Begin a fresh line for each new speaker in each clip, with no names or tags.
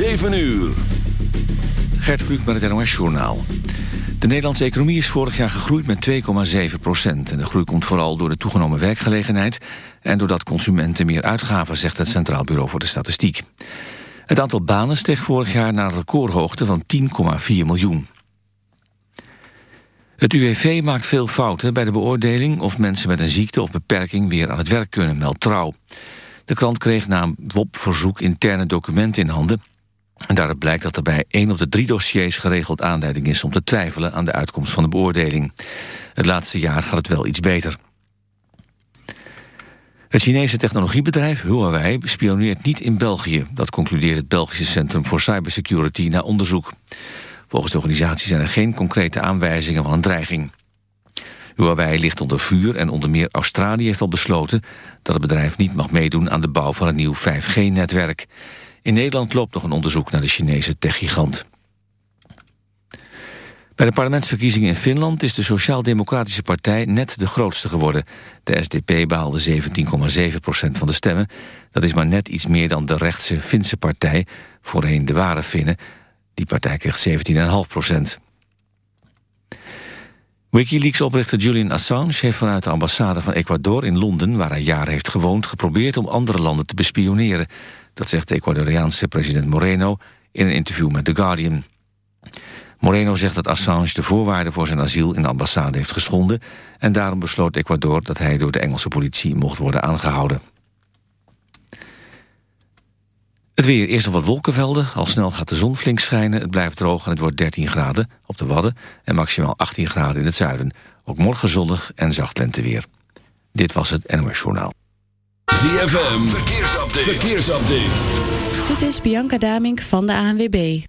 7 uur.
Gert Kluk met het NOS-journaal. De Nederlandse economie is vorig jaar gegroeid met 2,7 procent. En de groei komt vooral door de toegenomen werkgelegenheid... en doordat consumenten meer uitgaven, zegt het Centraal Bureau voor de Statistiek. Het aantal banen steeg vorig jaar naar een recordhoogte van 10,4 miljoen. Het UWV maakt veel fouten bij de beoordeling... of mensen met een ziekte of beperking weer aan het werk kunnen, meldt Trouw. De krant kreeg na een WOP-verzoek interne documenten in handen... En daaruit blijkt dat er bij één op de drie dossiers geregeld aanleiding is om te twijfelen aan de uitkomst van de beoordeling. Het laatste jaar gaat het wel iets beter. Het Chinese technologiebedrijf Huawei spioneert niet in België. Dat concludeert het Belgische Centrum voor Cybersecurity na onderzoek. Volgens de organisatie zijn er geen concrete aanwijzingen van een dreiging. Huawei ligt onder vuur en onder meer Australië heeft al besloten... dat het bedrijf niet mag meedoen aan de bouw van een nieuw 5G-netwerk. In Nederland loopt nog een onderzoek naar de Chinese techgigant. Bij de parlementsverkiezingen in Finland is de Sociaal-Democratische Partij net de grootste geworden. De SDP behaalde 17,7 procent van de stemmen. Dat is maar net iets meer dan de rechtse Finse partij, voorheen de ware Finnen. Die partij kreeg 17,5 procent. Wikileaks-oprichter Julian Assange heeft vanuit de ambassade van Ecuador in Londen, waar hij jaren heeft gewoond, geprobeerd om andere landen te bespioneren. Dat zegt de Ecuadoriaanse president Moreno in een interview met The Guardian. Moreno zegt dat Assange de voorwaarden voor zijn asiel in de ambassade heeft geschonden... en daarom besloot Ecuador dat hij door de Engelse politie mocht worden aangehouden. Het weer, eerst nog wat wolkenvelden. Al snel gaat de zon flink schijnen. Het blijft droog en het wordt 13 graden op de Wadden... en maximaal 18 graden in het zuiden. Ook morgen zonnig en zacht lenteweer. Dit was het NOS Journaal.
ZFM, verkeersupdate. verkeersupdate.
Dit is Bianca Damink van de ANWB.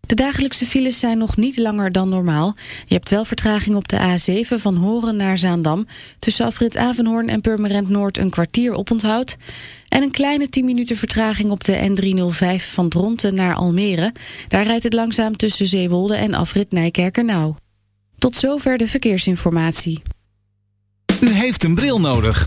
De dagelijkse files zijn nog niet langer dan normaal. Je hebt wel vertraging op de A7 van Horen naar Zaandam. Tussen afrit Avenhoorn en Purmerend Noord een kwartier oponthoud. En een kleine 10 minuten vertraging op de N305 van Dronten naar Almere. Daar rijdt het langzaam tussen Zeewolde en afrit Nijkerkernauw. Tot zover de verkeersinformatie.
U heeft een bril nodig.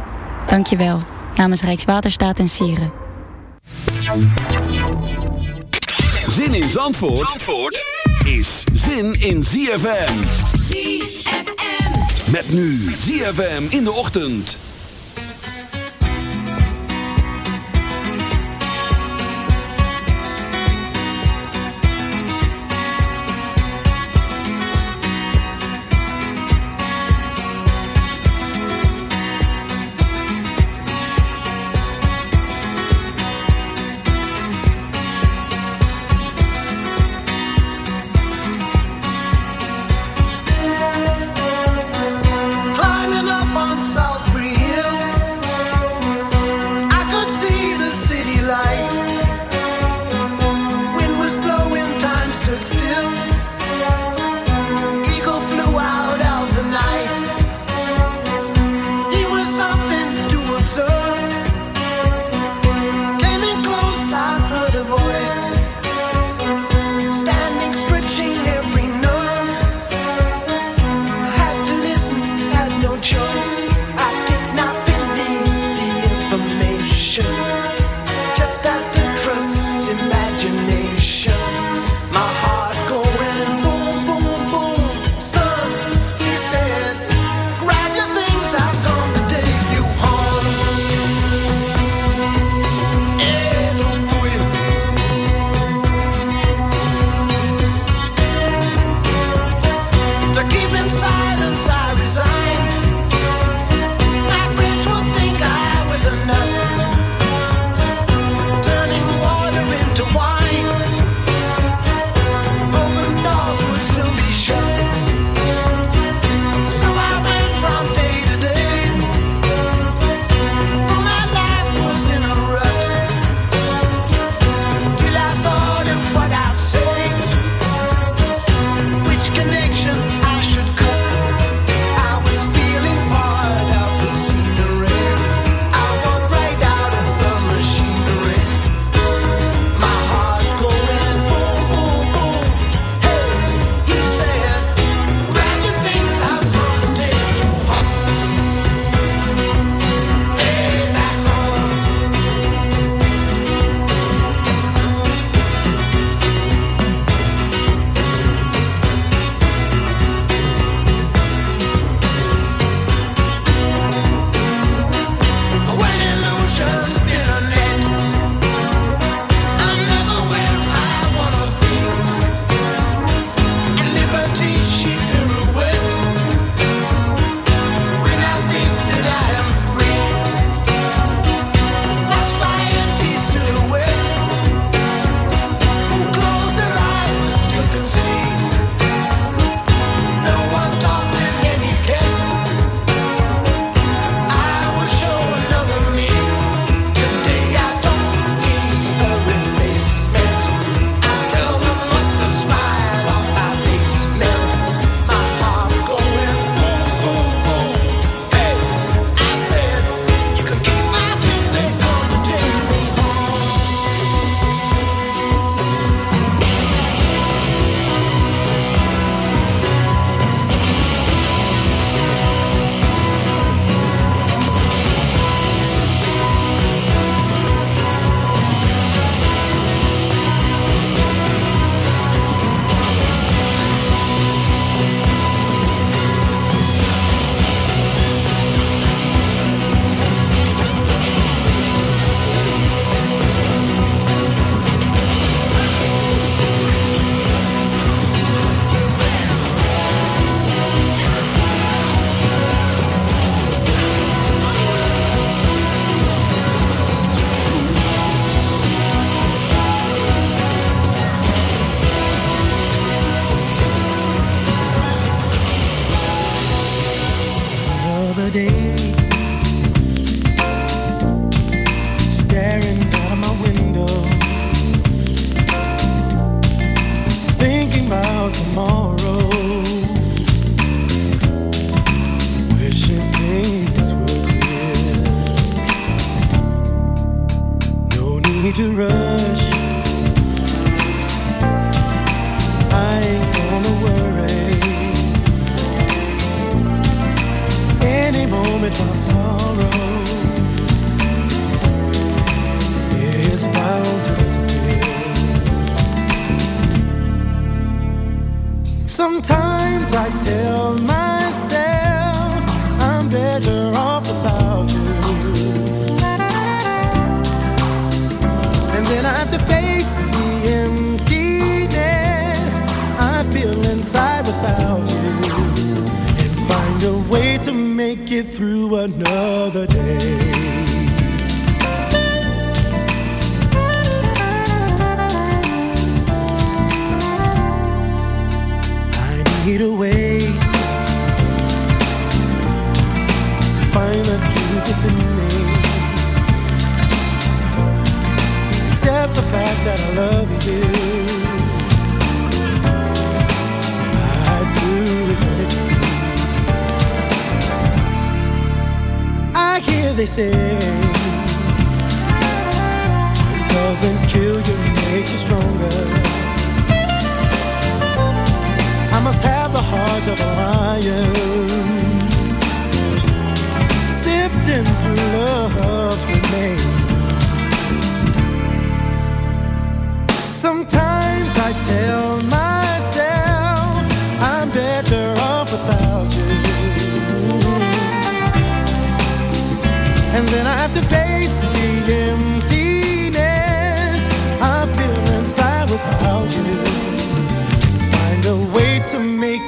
Dank je wel. Namens Rijkswaterstaat en Sieren.
Zin in Zandvoort, Zandvoort is zin in ZFM.
ZFM.
Met nu ZFM in de ochtend.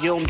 volume